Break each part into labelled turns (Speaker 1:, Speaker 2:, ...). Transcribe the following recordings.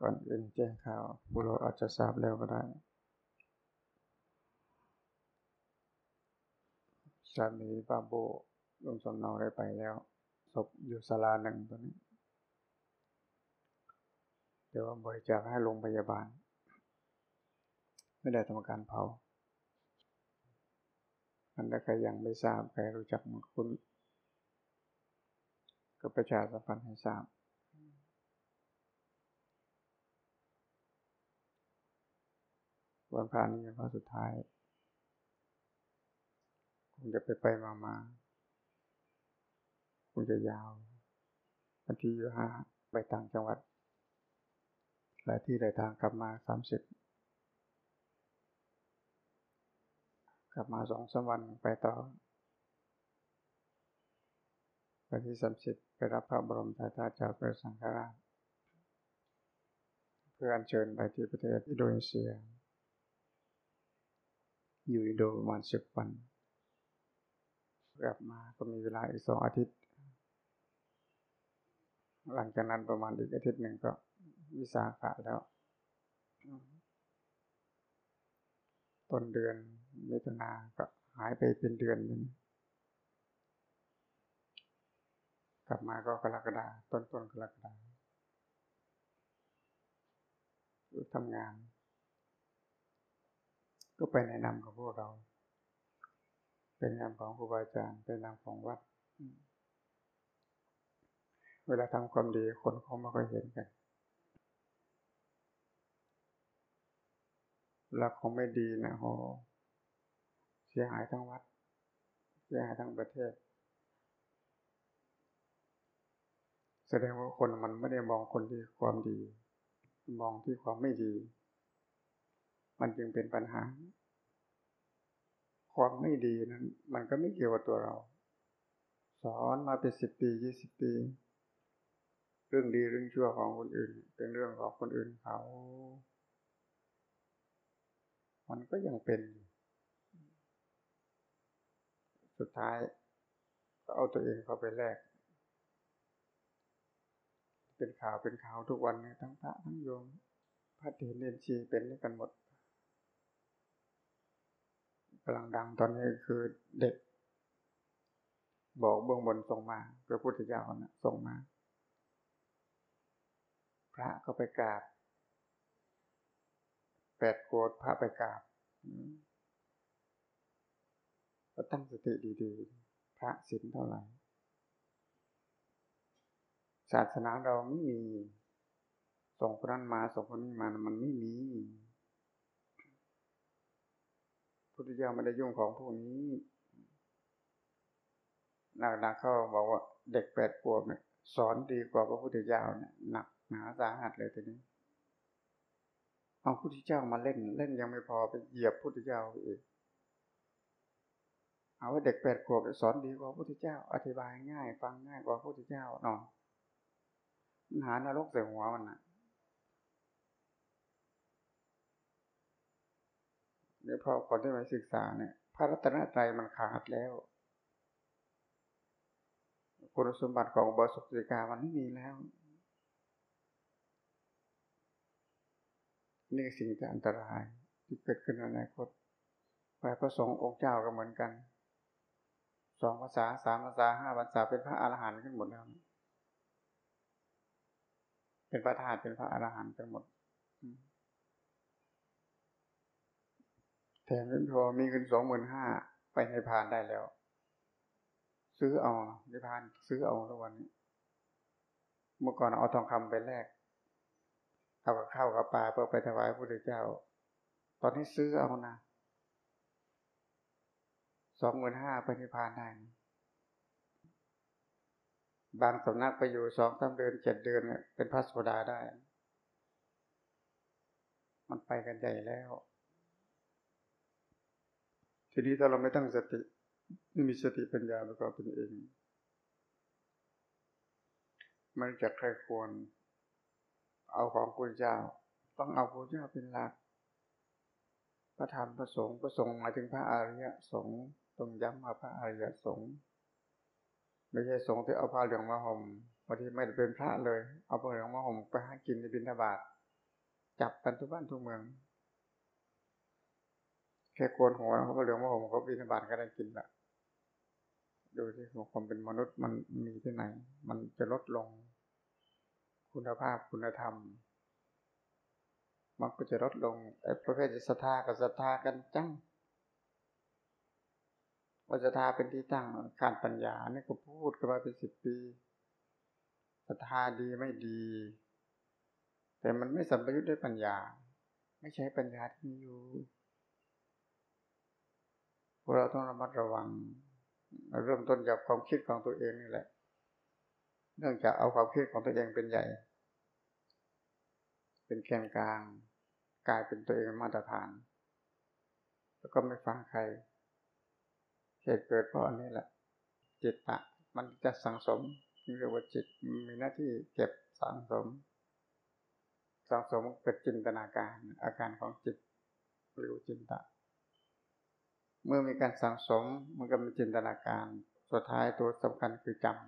Speaker 1: ก่อนอื่นแจ้งข่าวบุรุษอาจจะทราบแล้วก็ได้สามีป้าโบลงสำเนาได้ไปแล้ว ศพอยู่ศาลาหนึ่งตัวนี้ เดี๋ยวบริจาคให้โรงพยาบาล ไม่ได้ทำการเผาอันใดใครยังไม่ทราบใครรู้จักคุณก็ประชาสัมพันธ์ให้ทราบ วันพานี้เป็นวันสุดท้ายคงจะไปไปมามาคงจะยาววันที่ยี่ห้าไปต่างจังหวัด หลายที่หลายทางกลับมาสามสิบกลับมาสองสามวันไปต่อวันที่สามสิบไปรับพระบรมสายาจากพระสังฆราชเพื่ออัญเชิญไปที่ประเทศอินโดนีเซีย อยู่อินโดประมาณสิบวัน กลับมาก็มีเวลาอีกสองอาทิตย์ หลังจากนั้นประมาณอีกอาทิตย์หนึ่งก็วิสาขะแล้วต้นเดือนมิถุนาก็หายไปเป็นเดือนหนึ่งกลับมาก็กรกฎาต้นต้นกรกฎาทำงาน ก็ไปแนะนำกับพวกเรา เป็นนำของครูบาอาจารย์ เป็นนำของวัด เวลาทำความดีคนเขาไม่ค่อยเห็นกันเวลาของไม่ดีนะโหเสียหายทั้งวัด เสียหายทั้งประเทศ แสดงว่าคนมันไม่ได้มองคนที่ความดี มองที่ความไม่ดี มันจึงเป็นปัญหา ความไม่ดีนั้น มันก็ไม่เกี่ยวกับตัวเรา สอนมาเป็นสิบปียี่สิบปี เรื่องดีเรื่องชั่วของคนอื่น เป็นเรื่องของคนอื่นเขา มันก็ยังเป็น สุดท้าย ก็เอาตัวเองเข้าไปแลกเป็นข่าวเป็นข่าวทุกวันเนี่ยทั้งพระทั้งโยมพระเถรเนนชีเป็นด้วยกันหมดำลังดังตอนนี้คือเด็ก บอกเบื้องบนส่งมาพระพุทธเจ้านะส่งมา พระก็ไปกราบแปดโกดพระไปกราบก็ตั้งสติดีๆ พระศีลเท่าไหร่ ศาสนาเราไม่มี ส่งคนนั้นมาส่งคนนี้มา มันไม่มี พุทธเจ้าไม่ได้ยุ่งของพวกนี้หนักๆเขาบอกว่าเด็กแปดขวบเนี่ยสอนดีกว่าพระพุทธเจ้าเนี่ยหนักหนาสาหัสเลยทีนี้เอาพุทธเจ้ามาเล่นเล่นยังไม่พอไปเหยียบพุทธเจ้าอีกเอาว่าเด็กแปดขวบสอนดีกว่าพระพุทธเจ้า อธิบายง่าย ฟังง่ายกว่าพระพุทธเจ้าหน่อยหานรกใส่หัวมันนะ หรือพอคนที่มาศึกษาเนี่ย พระรัตนตรัยมันขาดแล้ว คุณสมบัติของบสุสิกามันไม่มีแล้ว นี่สิ่งที่อันตรายที่เกิดขึ้นในอนาคตไปพระสงฆ์องค์เจ้าก็เหมือนกันสองภาษาสามภาษาห้าภาษาเป็นพระอรหันต์กันหมดแล้ว เป็นพระธาตุเป็นพระอรหันต์กันหมด แถมไม่พอมีเงินสองหมื่นห้าไปในพานได้แล้ว ซื้อเอาในพานซื้อเอาทุกวันนี้ เมื่อก่อนเอาทองคำไปแลกเอากับข้าวกับปลาเพื่อไปถวายพระพุทธเจ้า ตอนนี้ซื้อเอานะสองหมื่นห้าไปในพานได้บางสำนักไปอยู่สองสาเดือนเจ็ดเดือนเป็นพระโสดาได้ มันไปกันใหญ่แล้ว ทีนี้ถ้าเราไม่ตั้งสติไม่มีสติปัญญาประกอบเป็นเอง มันจะใครควร เอาของพระเจ้า ต้องเอาพระเจ้าเป็นหลัก พระธรรมพระสงฆ์พระสงฆ์หมายถึงพระอริยสงฆ์ต้องย้ำมาพระอริยสงฆ์ไม่ใช่สงฆ์ที่เอาผ้าเหลืองมาห่มบางทีไม่ได้เป็นพระเลย เอาผ้าเหลืองมาห่มไปหากินในบิณฑบาตจับกันทุกบ้านทุกเมือง ค่โกนหัวเขาก็เหลืองว่าผมเขาบินบาตก็ได้กินละดูที่ความเป็นมนุษย์มันมีที่ไหน มันจะลดลง คุณภาพคุณธรรม มันก็จะลดลงไอ้ประเภทศรัทธากับศรัทธากันจังว่าศรัทธาเป็นที่ตั้งขาดปัญญาเนี่ยก็พูดกันมาเป็นสิบปีศรัทธาดีไม่ดี แต่มันไม่สัมปยุทธ์ด้วยปัญญา ไม่ใช่ปัญญาที่มีอยู่ วกเราต้องระมัดระวัง เริ่มต้นจากความคิดของตัวเองนี่แหละ เนื่องจากเอาความคิดของตัวเองเป็นใหญ่ เป็นแกนกลาง กลายเป็นตัวเองมาตรฐาน แล้วก็ไม่ฟังใครเหตุเกิดเพราะอันนี้แหละ จิตตะ มันจะสังสมเรียกว่าจิตมีหน้าที่เก็บสังสม สังสมเกิดจินตนาการ อาการของจิตหรือจินตะ เมื่อมีการสังสมมันก็มีจินตนาการ สุดท้ายตัวสำคัญคือจำ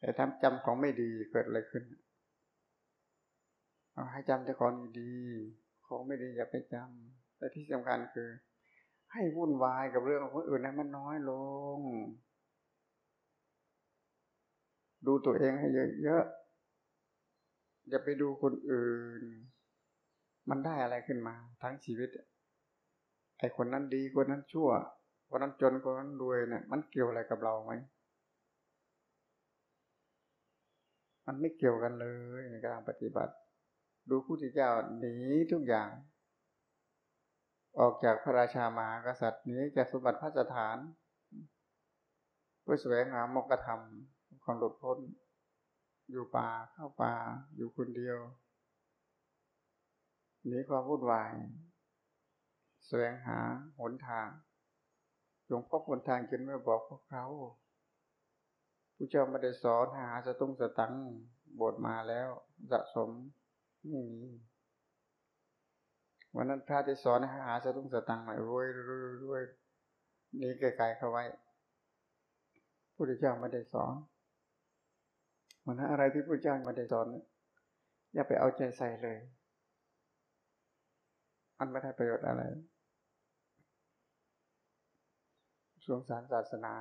Speaker 1: แต่ถ้าจำของไม่ดีเกิดอะไรขึ้นเอาให้จำแต่ของดีของไม่ดีอย่าไปจำแต่ที่สำคัญคือ ให้วุ่นวายกับเรื่องของคนอื่นนั้นมันน้อยลง ดูตัวเองให้เยอะๆอย่าไปดูคนอื่น มันได้อะไรขึ้นมาทั้งชีวิต ไอ้คนนั้นดีคนนั้นชั่วคนนั้นจนคนนั้นรวยเนี่ย มันเกี่ยวอะไรกับเราไหมมันไม่เกี่ยวกันเลยในการปฏิบัติ ดูผู้ที่เจ้าหนีทุกอย่าง ออกจากพระราชามากษัตริย์หนีจากสมบัติพระสถานเพื่อแสวงหามกธรรมความหลุดพ้น อยู่ป่าเข้าป่าอยู่คนเดียวหนีความวุ่นวาย แสวงหาหนทางหลวงพ่อหนทางจึงไม่บอกพวกเขาผู้เจ้าไม่ได้สอนหาสตุ้งสตังบทมาแล้วสะสมไม่มีวันนั้นพระที่สอนหาสตุ้งสตังหน่อยรวยรวยรวยนี้ไกลๆเข้าไว้พุทธเจ้าไม่ได้สอนวันนั้นอะไรที่พระเจ้าไม่ได้สอนอย่าไปเอาใจใส่เลย มันไม่ได้ประโยชน์อะไรสงสารศาสนา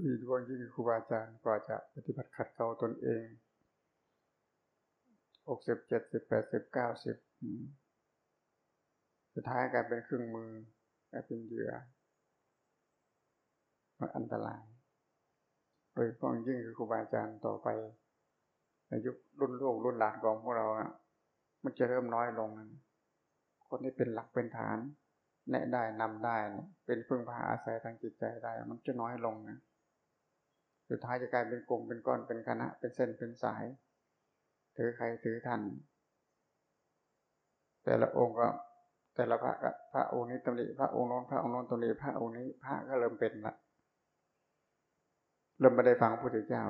Speaker 1: อีดวงยิ่งครูบาอาจารย์กว่าจะปฏิบัติขัดเกลาตนเองหกสิบเจ็ดสิบแปดสิบเก้าสิบสุดท้ายกลายเป็นเครื่องมือกลายเป็นเหยื่อมันอันตรายโดยเฉพาะยิ่งคือครูบาอาจารย์ต่อไปในยุครุ่นลูกรุ่นหลานของพวกเราอะ มันจะเริ่มน้อยลง คนที่เป็นหลักเป็นฐาน แนะได้นำได้เป็นพึ่งพาอาศัยทางจิตใจได้ มันจะน้อยลงนะสุดท้ายจะกลายเป็นกลุ่มเป็นก้อนเป็นคณะ เป็นเส้นเป็นสาย ถือใครถือท่านแต่ละองค์ก็แต่ละพระพระองค์นี้ตำหนิพระองค์โน้นพระองค์โน้นตำหนิพระองค์นี้พระก็เริ่มเป็นละเริ่มไม่ได้ฟังพระพุทธเจ้า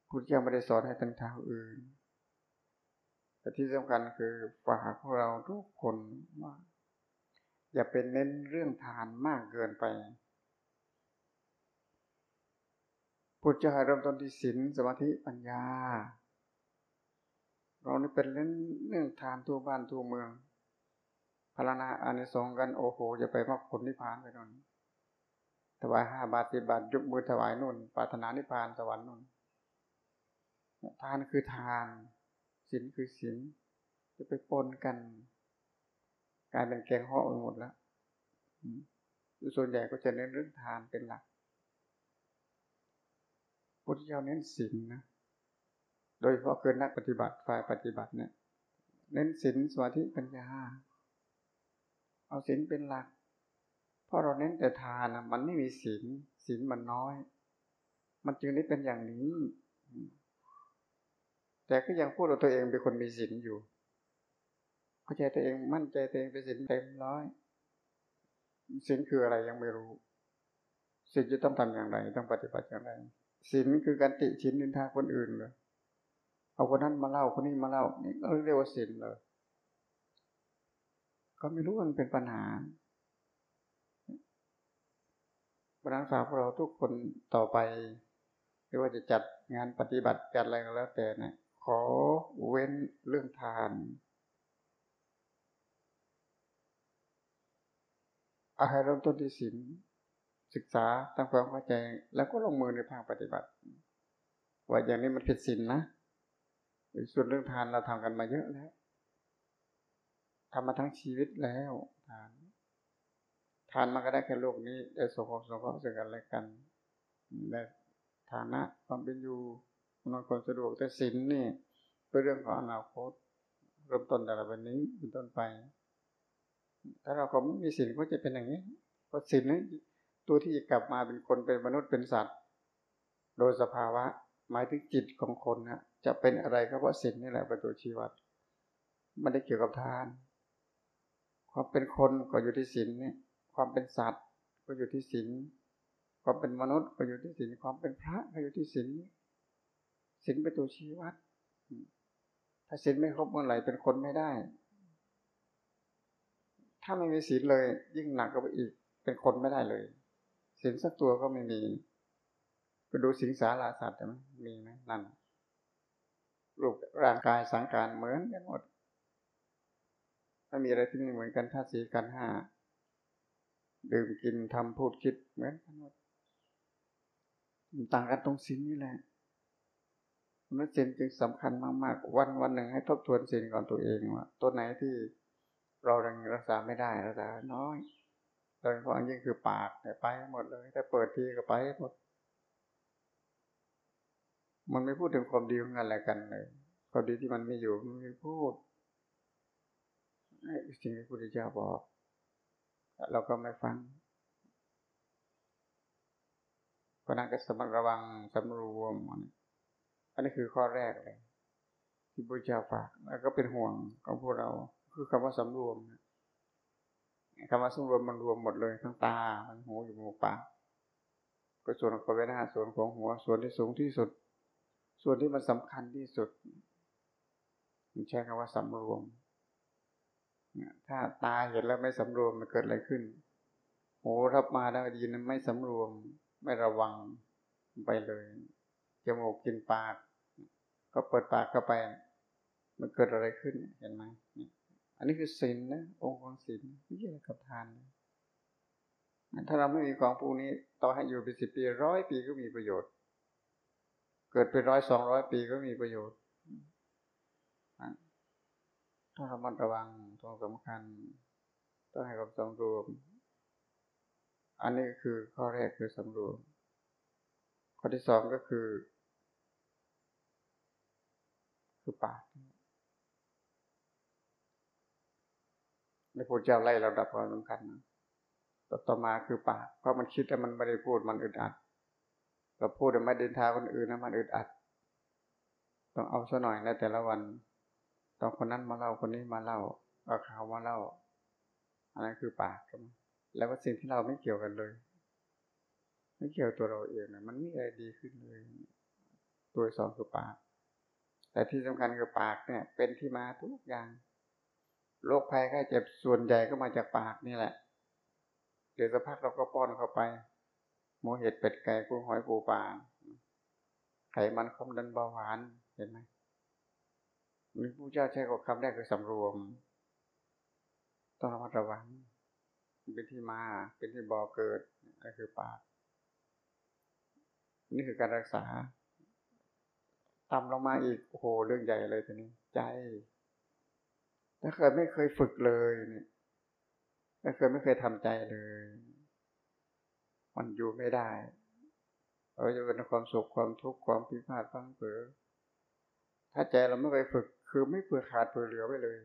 Speaker 1: พระพุทธเจ้าไม่ได้สอนให้ตั้งเท้าอื่น แต่ที่สำคัญคือฝากพวกเราทุกคนว่าอย่าเป็นเน้นเรื่องทานมากเกินไปพุทธเจ้าเริ่มต้นที่ศีลสมาธิปัญญา เรานี่เป็นเล่นเรื่องทานทั่วบ้านทั่วเมืองพารณาอานิสงส์กันโอ้โหจะไปมรรคผลนิพพานไปนนถวายห้าบาทสิบาทยกมือถวายนุ่นปรารถนานิพพานสวรรค์นุ่นทานคือทาน ศีลคือศีลจะไปปนกันกลายเป็นแกงห่อไปหมดแล้วส่วนใหญ่ก็จะเน้นเรื่องทานเป็นหลักพุทธเจ้าเน้นศีลนะ โดยเฉพาะคือนักปฏิบัติฝ่ายปฏิบัติเนี่ยเน้นศีลสมาธิปัญญา เอาศีลเป็นหลัก เพราะเราเน้นแต่ทานนะมันไม่มีศีลศีลมันน้อย มันจึงได้เป็นอย่างนี้ แต่ก็ยังพูดว่าตัวเองเป็นคนมีศีลอยู่เข้าใจตัวเองมั่นใจตัวเองเป็นสินเต็มร้อยสินคืออะไรยังไม่รู้สินจะต้องทำอย่างไรต้องปฏิบัติอย่างไรสินคือการติชินนินทาคนอื่นเลยเอาคนนั้นมาเล่าคนนี้มาเล่านี่ก็เรียกว่าสินเลย ก็ไม่รู้มันเป็นปัญหาบรรดาฝากพวกเราทุกคนต่อไปหรือว่าจะจัดงานปฏิบัติจัดอะไรก็แล้วแต่นะ ขอเว้นเรื่องทานเอาให้เริ่มต้นที่ศีลศึกษาตามความเข้าใจแล้วก็ลงมือในทางปฏิบัติ ว่าอย่างนี้มันผิดศีลนนะส่วนเรื่องทานเราทำกันมาเยอะแล้วทำมาทั้งชีวิตแล้วทาน ทานมันก็ได้แค่โลกนี้ได้สงเคราะห์สงเคราะห์สึ่งกันและกันได้ฐานะความเป็นอยู่ นอนความสะดวกแต่ศีลนี่เป็นเรื่องของอนาคตเริ่มต้นแต่ละวันนี้เป็นต้นไป ถ้าเราก็ไม่มีศีลก็จะเป็นอย่างนี้เพราะศีลนี้ตัวที่จะกลับมาเป็นคนเป็นมนุษย์เป็นสัตว์ โดยสภาวะหมายถึงจิตของคนนะจะเป็นอะไรก็เพราะศีลนี่แหละเป็นตัวชี้วัดไม่ได้เกี่ยวกับทาน ความเป็นคนก็อยู่ที่ศีลเนี่ย ความเป็นสัตว์ก็อยู่ที่ศีลความเป็นมนุษย์ก็อยู่ที่ศีลความเป็นพระก็อยู่ที่ศีล ศีลเป็นตัวชี้วัด ถ้าศีลไม่ครบเมื่อไหร่เป็นคนไม่ได้ ถ้าไม่มีศีลเลย ยิ่งหนักก็ไปอีก เป็นคนไม่ได้เลยศีลสักตัวก็ไม่มีก็ดูสิงสาราสัตว์ไหมมีไหมนั่นรูปร่างกายสังขารเหมือนกันหมดไม่มีอะไรที่ไม่เหมือนกันธาตุสีกันห้าดื่มกินทำพูดคิดเหมือนกันหมดต่างกันตรงสิ่งนี้แหละ นั่นเจนจึงสำคัญมากๆ วันวันหนึ่งให้ทบทวนสิ่งก่อนตัวเองว่าตัวไหนที่เรายังรักษาไม่ได้รักษาน้อยโดยเฉพาะยิ่งคือปากไปหมดเลยถ้าเปิดทีก็ไปหมด มันไม่พูดถึงความดีของกันอะไรกันเลยความดีที่มันไม่อยู่มันไม่พูดสิ่งที่พระพุทธเจ้าบอกเราก็ไม่ฟังเพราะนั้นก็สมัครระวังสำรวม อันนี้คือข้อแรกเลย ที่พระเจ้าฝากแล้วก็เป็นห่วงของพวกเรา คือคำว่าสำรวมคำว่าสำรวมมันรวมหมดเลยทั้งตาทั้งหูอยู่มูปากก็ส่วนของเวนาส่วนของหัวส่วนที่สูงที่สุด ส่วนที่มันสำคัญที่สุดมันใช้คำว่าสำรวมถ้าตาเห็นแล้วไม่สำรวมมันเกิดอะไรขึ้นหูรับมาแล้วดีนั้นไม่สำรวม ไม่ระวังไปเลยจมูกกินปาก ก็เปิดปากเข้าไป มันเกิดอะไรขึ้นเห็นไหมอันนี้คือศีลนะองค์ของศีลไม่ใช่กับทานถ้าเราไม่มีของพวกนี้ ต่อให้อยู่เป็นสิบปีร้อยปีก็มีประโยชน์ เกิดเป็นร้อยสองร้อยปีก็มีประโยชน์ต้องระมัดระวังตรงสำคัญ ต้องให้ความสำรวม อันนี้คือข้อแรกคือสำรวม ข้อที่สองก็คือ คือปากในพระเจ้าไล่ระดับความสำคัญต่อต่อมาคือปาก เพราะมันคิดแต่มันไม่ได้พูดมันอึดอัด เราพูดแต่ไม่เดินทางคนอื่นนะมันอึดอัด ต้องเอาซะหน่อยในแต่ละวันตอนคนนั้นมาเล่าคนนี้มาเล่าเอาข่าวมาเล่า อันนั้นคือปากใช่ไหมแล้วว่าสิ่งที่เราไม่เกี่ยวกันเลย ไม่เกี่ยวตัวเราเองนะมันไม่อะไรดีขึ้นเลย ตัวสองคือปาก แต่ที่สำคัญคือปากเนี่ย เป็นที่มาทุกอย่างโรคภัยไข้เจ็บส่วนใหญ่ก็มาจากปากนี่แหละ เดี๋ยวสักพักเราก็ป้อนเข้าไปโมเห็ดเป็ดไก่กุ้งหอยปูปลาไขมันความดันเบาหวานเห็นไหมมีผู้เจ้าใช้กับคำแรกคือสำรวม ต้องระมัดระวัง เป็นที่มา เป็นที่บ่อเกิดนั่นคือปาก นี่คือการรักษา ตาลงมาอีกโอ้โหเรื่องใหญ่เลยทีนี้ ใจ ถ้าเคยไม่เคยฝึกเลยเนี่ยถ้าเคยไม่เคยทำใจเลย มันอยู่ไม่ได้เราจะเป็นความสุขความทุกข์ความพิพาทฟังเผลอถ้าใจเราไม่เคยฝึก คือไม่เผื่อขาดเผื่อเหลือไว้เลย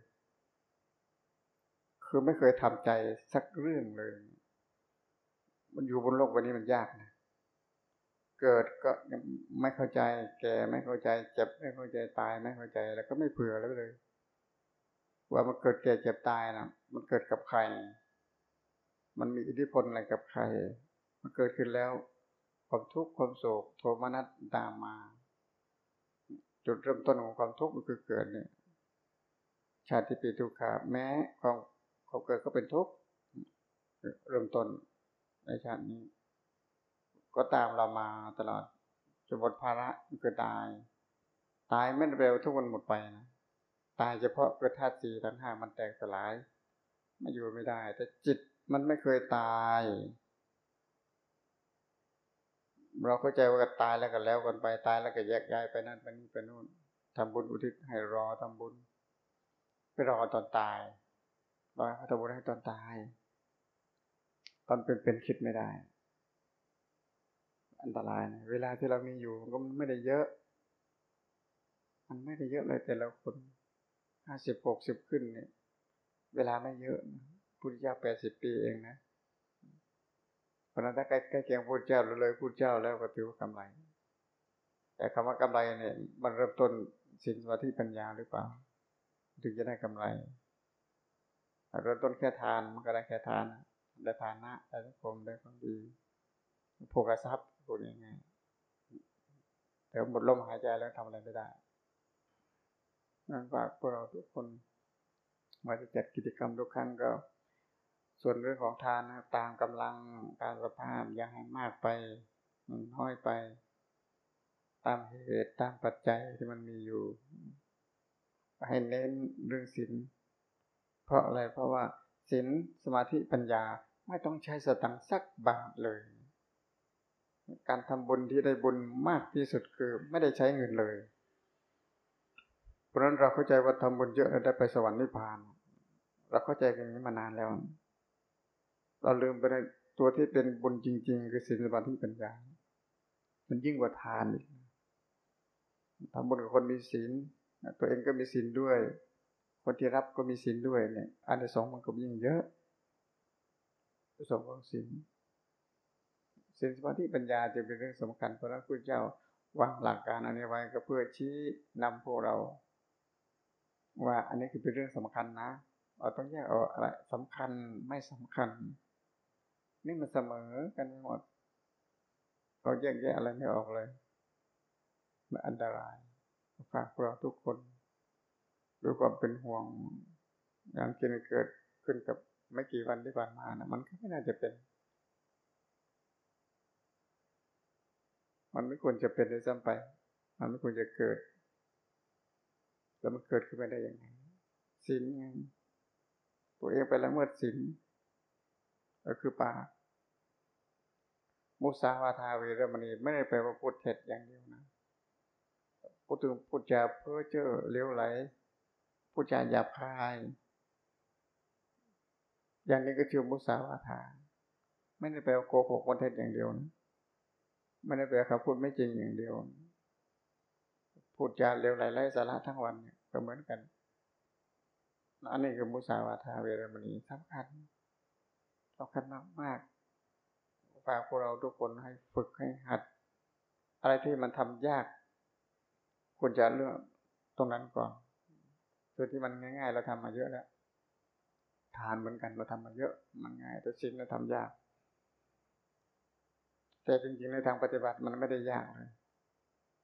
Speaker 1: คือไม่เคยทำใจสักเรื่องเลย มันอยู่บนโลกวันนี้มันยากนะ เกิดก็ไม่เข้าใจ แก่ไม่เข้าใจ เจ็บไม่เข้าใจตายไม่เข้าใจ แล้วก็ไม่เผื่อแล้วเลย ว่ามันเกิดแก่เจ็บตายนะมันเกิดกับใคร มันมีอิทธิพลอะไรกับใคร มันเกิดขึ้นแล้วความทุกข์ความโศกโทมนัสตามมา จุดเริ่มต้นของความทุกข์มันคือเกิดเนี่ย ชาติปีทุกขาแม้ความเขาเกิดก็เป็นทุกข์เริ่มต้นในชาตินี้ ก็ตามเรามาตลอดจจะหมดภาระคือตาย ตายไม่เร็วทุกวันหมดไปนะตายเฉพาะเกิดธาตุสี่ทั้งห้ามันแตกสลายไม่อยู่ไม่ได้ แต่จิตมันไม่เคยตาย เราเข้าใจว่าตายแล้วก็แล้วกันไปตายแล้วก็แยกย้ายไปนั่นไปนี่ไปนู่นทำบุญอุทิศให้รอทำบุญไปรอตอนตายรอทำบุญให้ตอนตาย ตอนเป็นเป็นคิดไม่ได้ อันตรายนะเวลาที่เรามีอยู่ก็ไม่ได้เยอะ มันไม่ได้เยอะเลยแต่ละคนห้าสิบหกสิบขึ้นเนี่ย เวลาไม่เยอะพุทธเจ้าแปดสิบปีเองนะเพราะนั้นถ้าใกล้ใกล้เคียงพุทธเจ้าเลยพุทธเจ้าแล้วก็ถือว่ากำไร แต่คำว่ากำไรเนี่ยมันเริ่มต้นสินสมาธิปัญญาหรือเปล่า ถึงจะได้กำไรเริ่มต้นแค่ทานมันก็ได้แค่ทานได้ทานะได้สังคมได้ความดีโภกทรัพย์ พูดยังไงแต่หมดลมหายใจแล้วทำอะไรไม่ได้นั่นฝากพวกเราทุกคนมาจะจัดกิจกรรมทุกครั้งก็ ส่วนเรื่องของทานนะตามกำลังการสภาพอย่าให้มากไปน้อยไป ตามเหตุตามปัจจัยที่มันมีอยู่ ให้เน้นเรื่องศีลเพราะอะไรเพราะว่าศีลสมาธิปัญญาไม่ต้องใช้สตังค์สักบาทเลย การทำบุญที่ได้บุญมากที่สุดคือไม่ได้ใช้เงินเลย เพราะนั้นเราเข้าใจว่าทำบุญเยอะแล้วได้ไปสวรรค์นิพพาน เราเข้าใจกันนี้มานานแล้ว เราลืมไปในตัวที่เป็นบุญจริง ๆ คือศีลสมาธิปัญญา มันยิ่งกว่าทานอีกทำบุญกับคนมีศีลตัวเองก็มีศีลด้วย คนที่รับก็มีศีลด้วยเนี่ย อันที่สองมันก็ยิ่งเยอะสองของศีล ศีลสมาธิปัญญาจะเป็นเรื่องสำคัญเพราะนั้นพระเจ้าวางหลักการอันนี้ไว้ก็เพื่อชี้นำพวกเรา ว่าอันนี้คือเป็นเรื่องสำคัญนะเราต้องแยกออกอะไรสำคัญไม่สำคัญ นี่มันเสมอกันหมดเราแยกแยะอะไรไม่ออกเลยมันอันตรายฝากพวกเราทุกคนด้วยความเป็นห่วงอย่างที่เกิดขึ้นกับไม่กี่วันที่ผ่านมานะมันก็ไม่น่าจะเป็น มันไม่ควรจะเป็นด้วยซ้ำไป มันไม่ควรจะเกิด แล้วมันเกิดขึ้นมาได้ยังไงศีลไงตัวเองไปละเมิดศีลก็คือปามุสาวาทาเวรมณีไม่ได้แปลว่าพูดเท็จอย่างเดียวนะพูดถึงพูดจาเพ้อเจ้อเลี้ยวไหลพูดจาหยาบคาย อย่างนี้ก็ชื่อมุสาวาทา ไม่ได้แปลว่าโกหกคนเท็จอย่างเดียวนะ ไม่ได้แปลคำพูดไม่จริงอย่างเดียว พูดจาเร็วไหลไร้สาระทั้งวันเนี่ยก็เหมือนกัน อันนี้คือมุสาวาทาเวรมณีสำคัญสำคัญมากมากฝากพวกเราทุกคนให้ฝึกให้หัด อะไรที่มันทำยากควรจะเลือกตรงนั้นก่อนส่วนที่มันง่าย ๆ เราทำมาเยอะแล้วทานเหมือนกันเราทำมาเยอะ มันง่ายแต่สิ่งเราทำยาก แต่จริงๆในทางปฏิบัติมันไม่ได้ยากเลย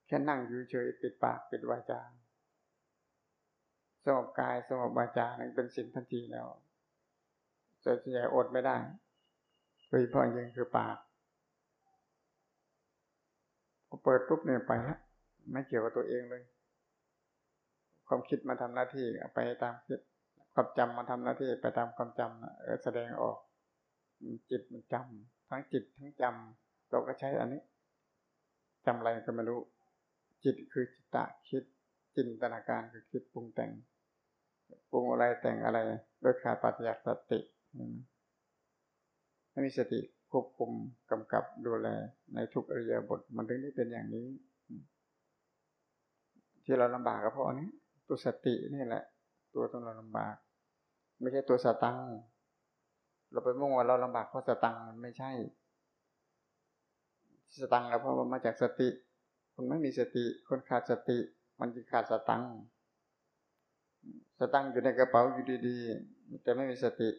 Speaker 1: แค่นั่งอยู่เฉยปิดปากปิดวาจาสงบกายสงบวาจานั่นเป็นสิ่งทันทีแล้วส่วนใหญ่อดไม่ได้โดยเฉพาะยิ่งคือปากพอเปิดปุ๊บเนี่ยไปแล้วไม่เกี่ยวกับตัวเองเลย ความคิดมาทำหน้าที่ไปตามคิดความจำมาทำหน้าที่ไปตามความจำเออแสดงออก จิตมันจำทั้งจิตทั้งจำ เราก็ใช้อันนี้จำอะไรก็ไม่รู้ จิตคือจิตตะคิด จินตนาการคือคิดปรุงแต่งปรุงอะไรแต่งอะไรโดยขาดปัจจัยสติไม่มีสติควบคุมกำกับดูแลในทุกอริยบทมันถึงได้เป็นอย่างนี้ ที่เราลำบากก็เพราะนี้ ตัวสตินี่แหละ ตัวตรงเราลำบาก ไม่ใช่ตัวสตังเราไปมุ่งว่าเราลำบากเพราะสตังมันไม่ใช่ สตังเราเพราะว่ามาจากสติ คนไม่มีสติ คนขาดสติ มันจะขาดสตังสตังอยู่ในกระเป๋าอยู่ดีๆ แต่ไม่มีสติ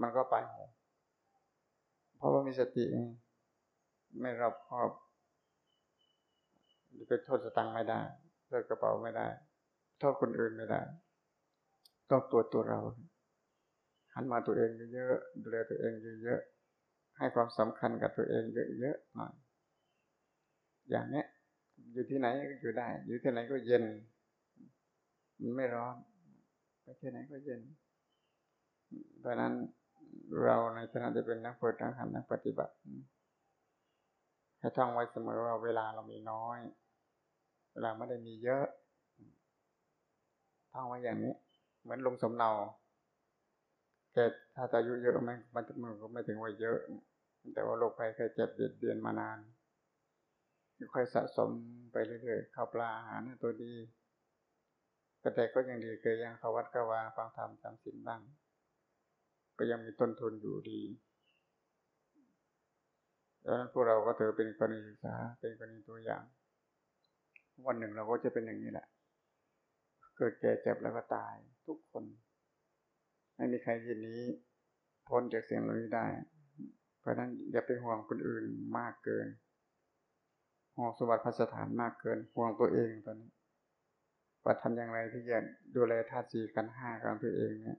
Speaker 1: มันก็ไป เพราะว่ามีสติ ไม่รอบคอบจะไปโทษสตังไม่ได้โทษกระเป๋าไม่ได้ โทษคนอื่นไม่ได้ ต้องตัวตัวเรา หันมาตัวเองเยอะๆดูแลตัวเองเยอะๆ ให้ความสำคัญกับตัวเองเยอะๆหน่อย อย่างเนี้ย อยู่ที่ไหนก็อยู่ได้ อยู่ที่ไหนก็เย็น มันไม่ร้อนไปที่ไหนก็เย็น เพราะนั้นเราในฐานะจะเป็นนักปฏิบัตินักปฏิบัติให้ท่องไว้เสมอว่าเวลาเรามีน้อย เวลาไม่ได้มีเยอะท่องไว้อย่างนี้ เหมือนลงสมเนาแกถ้าจะอายุเยอะไหมมันมันก็ไม่ถึงว่าเยอะ แต่ว่าโรคภัยเคยเจ็บเบียดเบียนมานานค่อยสะสมไปเรื่อยๆข้าวปลาอาหารตัวดีแต่ก็ยังดีเคยยังเขาวัดกวาฟังธรรมจำศีลบ้าง ก็ยังมีต้นทุนอยู่ดีดังนั้นพวกเราก็ถือเป็นกรณีศึกษาเป็นกรณีตัวอย่าง วันหนึ่งเราก็จะเป็นอย่างนี้แหละ เกิดแก่เจ็บแล้วก็ตายทุกคน ไม่มีใครยินนี้พ้นจากเสียงเหล่านี้ได้ ราะนั้นอย่าไปห่วงคนอื่นมากเกินห่วงสมบัติพัสถานมากเกิน ห่วงตัวเองตอนนี้ว่าทำอย่างไรที่จะดูแลธาตุสีกันห้าของตัวเองเนี่ย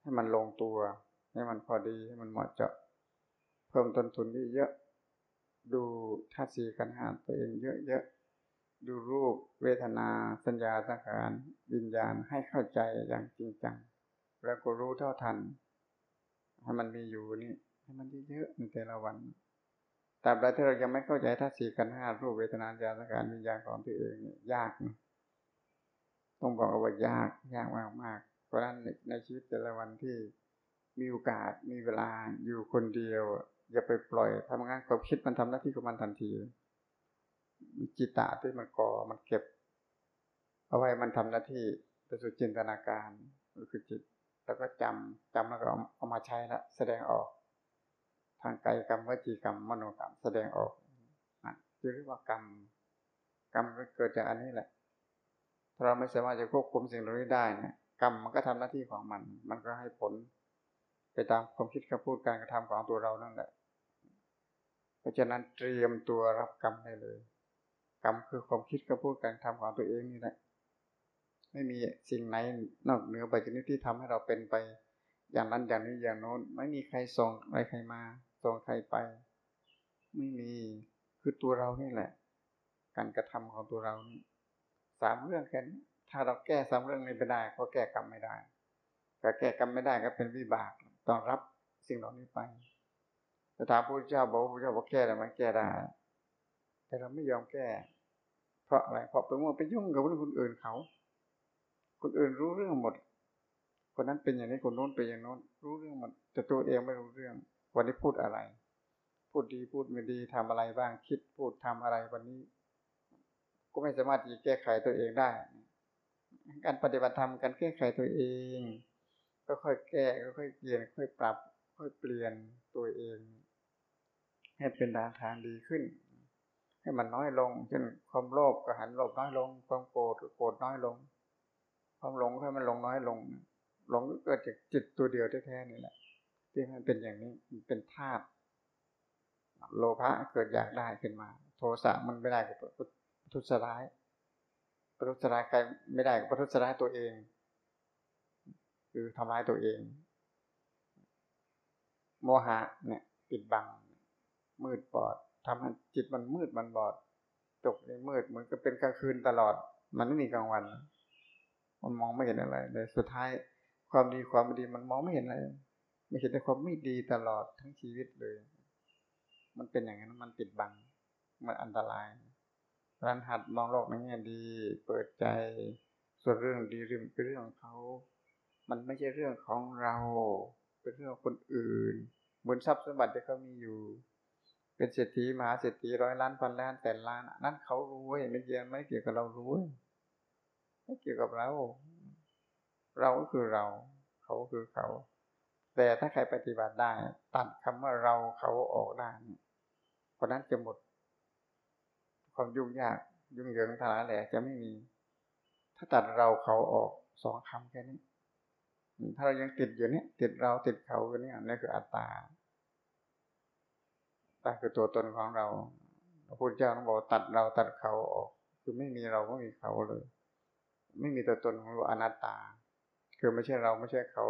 Speaker 1: ให้มันลงตัว ให้มันพอดีให้มันเหมาะเจาะ เพิ่มต้นทุนที่เยอะ ดูธาตุสีกันห้าตัวเองเยอะๆดูรูปเวทนาสัญญาสังขารวิญญาณให้เข้าใจอย่างจริงจัง แล้วก็รู้เท่าทัน ให้มันมีอยู่นี่ ให้มันเยอะๆในแต่ละวันตราบใดที่เรายังไม่เข้าใจธาตุสีกันห้ารูปเวทนาญาสังขารวิญญาณของตัวเองเนี่ยยากนะต้องบอกว่ายากยากมากมากเพราะนั้นในชีวิตแต่ละวันที่มีโอกาสมีเวลาอยู่คนเดียว อย่าไปปล่อยทำงานความคิดมันทำหน้าที่ของมันทันทีจิตตะที่มันก่อมันเก็บ เอาไว้มันทำหน้าที่ไปสู่จินตนาการก็คือจิต แล้วก็จำจำแล้วก็เอามาใช้ละแสดงออก ทางกายกรรมวจีกรรมมโนกรรมแสดงออกนั่นเรียกว่ากรรม กรรมก็เกิดจากอันนี้แหละ ถ้าเราไม่สามารถจะควบคุมสิ่งเหล่านี้ได้นี่ยกรรมมันก็ทำหน้าที่ของมัน มันก็ให้ผล ไปตามความคิดคำพูดการกระทำของตัวเรานั่นแหละ เพราะฉะนั้นเตรียมตัวรับกรรมได้เลย กรรมคือความคิดกับพูดการทำของตัวเองนี่แหละ ไม่มีสิ่งไหนนอกเหนือไปจากนี้ที่ทำให้เราเป็นไปอย่างนั้นอย่างนี้อย่างโน้น ไม่มีใครส่งอะไรใครมา ส่งใครไป ไม่มีคือตัวเรานี่แหละ การกระทำของตัวเรานี่สามเรื่องแค่นี้ถ้าเราแก้สามเรื่องนี้ไม่ได้ก็แก้กรรมไม่ได้ก็แก้กรรมไม่ได้ก็เป็นวิบากต้องรับสิ่งเหล่านี้ไปแต่ถามพระเจ้าบอกพระเจ้าบอกแก้ได้ไหมแก้ได้แต่เราไม่ยอมแก้ เพราะอะไรเพราะไปมั่วไปยุ่งกับคนอื่นเขา คนอื่นรู้เรื่องหมด คนนั้นเป็นอย่างนี้คนโน้นเป็นอย่างโน้น รู้เรื่องหมดแต่ตัวเองไม่รู้เรื่อง วันนี้พูดอะไร พูดดีพูดไม่ดีทำอะไรบ้างคิดพูดทำอะไรวันนี้ ก็ไม่สามารถที่แก้ไขตัวเองได้ การปฏิบัติธรรมการแก้ไขตัวเอง ก็ค่อยแก้ก็ค่อยเปลี่ยนค่อยปรับ ค่อยเปลี่ยนตัวเอง ให้เป็นทางทางดีขึ้น ให้มันน้อยลงเช่นความโลภก็หันโลภน้อยลง ความโกรธก็โกรธน้อยลง ความหลงให้มันหลงน้อยลงหลงก็เกิดจากจิตตัวเดียวแท้ๆนี่แหละ ที่มันเป็นอย่างนี้มันเป็นธาตุโลภะเกิดอยากได้ขึ้นมา โทสะมันไม่ได้กับทุสร้ายประทุษร้ายใครไม่ได้กับประทุษร้ายตัวเอง คือทำร้ายตัวเอง โมหะเนี่ยปิดบัง มืดบอดทำให้จิตมันมืดมันบอดจกในมืดเหมือนกับเป็นกลางคืนตลอด มันไม่มีกลางวัน มันมองไม่เห็นอะไรเลยสุดท้ายความดีความไม่ดีมันมองไม่เห็นอะไร ไม่เห็นแต่ความไม่ดีตลอดทั้งชีวิตเลย มันเป็นอย่างนั้นมันปิดบัง มันอันตรายรันหัดมองโลกในแง่ดี เปิดใจ ส่วนเรื่องดีเรื่องเป็นเรื่องของเขา มันไม่ใช่เรื่องของเรา เป็นเรื่องคนอื่นเหมือนทรัพย์สมบัติที่เขามีอยู่ เป็นเศรษฐีมหาเศรษฐีร้อยล้านพันล้านแสนล้าน นั่นเขารู้ไม่เกี่ยวไม่เกี่ยวกับเรารู้ไม่เกี่ยวกับเรา เราก็คือเรา เขาคือเขา แต่ถ้าใครปฏิบัติได้ ตัดคำว่าเราเขาออกได้เพราะนั้นจะหมด ความยุ่งยาก ยุ่งเหยิงทลาแหล่จะไม่มี ถ้าตัดเราเขาออกสองคำแค่นี้ ถ้าเรายังติดอยู่เนี้ยติดเราติดเขาอยู่เนี่ยนี่คืออัตตาตั้งคือตัวตนของเราพระพุทธเจ้าต้องบอกตัดเราตัดเขาออก คือไม่มีเราไม่มีเขาเลย ไม่มีตัวตนของเราอนัตตา คือไม่ใช่เราไม่ใช่เขา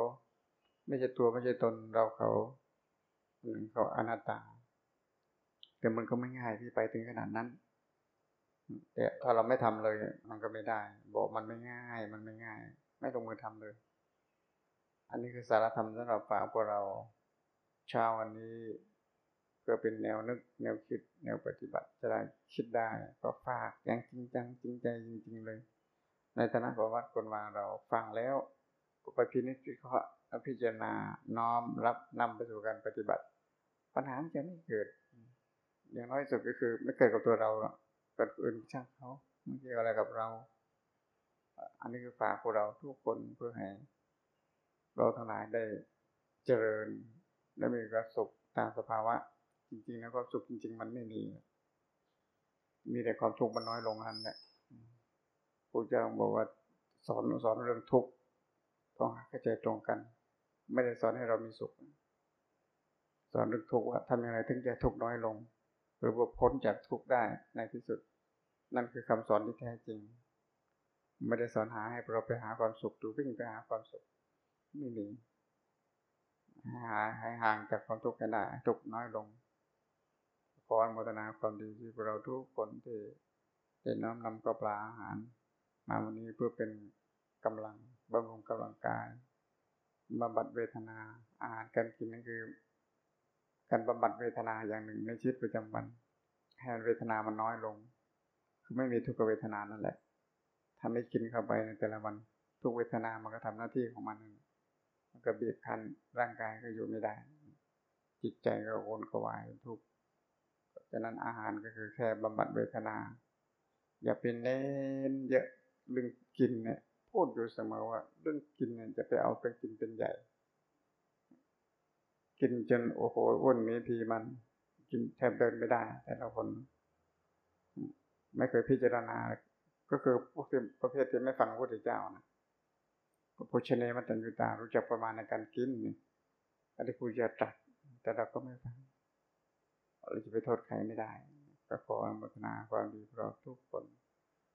Speaker 1: ไม่ใช่ตัวไม่ใช่ตนเราเขาหนึ่งเขาอนัตตา แต่มันก็ไม่ง่ายที่ไปถึงขนาดนั้น แต่ถ้าเราไม่ทำเลย มันก็ไม่ได้ บอกมันไม่ง่าย มันไม่ง่าย ไม่ลงมือทำเลย อันนี้คือสารธรรมสำหรับฝากพวกเราเช้าวันนี้ก็เป็นแนวนึก แนวคิด แนวปฏิบัติจะได้คิดได้ ก็ฝากอย่างจริงจังจริงใจจริง ๆ เลย ในฐานะของวัดคนวาเราฟังแล้วไปพินิจพิเคราะห์ พิจารณาน้อมรับนำไปสู่การปฏิบัติ ปัญหาจะไม่เกิด อย่างน้อยสุดก็คือไม่เกิดกับตัวเราเกิดอื่นช่างเขาไม่เกี่ยวอะไรกับเรา อันนี้คือฝากพวกเราทุกคนเพื่อให้เราทั้งหลายได้เจริญและมีความสุขตามสภาวะ จริงๆ แล้วก็สุขจริง ๆ มันไม่มีมีแต่ความทุกข์มันน้อยลงนั่นแหละพระเจ้าบอกว่าสอนสอนเรื่องทุกข์ต้องเข้าใจตรงกัน ไม่ได้สอนให้เรามีสุข สอนเรื่องทุกข์ว่าทำอย่างไรถึงจะทุกข์น้อยลง หรือว่าพ้นจากทุกข์ได้ในที่สุด นั่นคือคำสอนที่แท้จริง ไม่ได้สอนหาให้เราไปหาความสุขหรือวิ่งไปหาความสุขไม่มีหาให้ห่างจากความทุกข์กันได้ทุกข์น้อยลงขออนุโมทนาความดีที่เราทุกคนที่ได้น้อมนำกระปลาอาหาร มาวันนี้เพื่อเป็นกำลังบำรุงกำลังกาย บำบัดเวทนา อาหารการกินนั่นคือ การบำบัดเวทนาอย่างหนึ่งในชีวิตประจำวันให้เวทนามันน้อยลง คือไม่มีทุกขเวทนานั่นแหละถ้าไม่กินเข้าไปในแต่ละวัน ทุกเวทนามันก็ทำหน้าที่ของมันมันก็บีบคั้นร่างกายก็อยู่ไม่ได้ จิตใจก็โวนกวายทุกฉะนั้นอาหารก็คือแค่บำบัดเวทนา อย่าเป็นเน้นเยอะเรื่องกินเนี่ย พูดอยู่เสมอว่า เรื่องกินเนี่ยจะไปเอาเป็นกินเป็นใหญ่ กินจนโอ้โหอ้วนนี้ทีมัน กินแทบเดินไม่ได้ แต่ละคน ไม่เคยพิจารณา ก็คือพวกที่ประเภทที่ไม่ฟังพระพุทธเจ้านะโภชเนมัตัญญูตารู้จักประมาณในการกินนี่อันนี้ครูจะตรัสแต่เราก็ไม่ฟังเราจะไปโทษใครไม่ได้ ก็ขออนุโมทนาความดีพวกเราทุกคน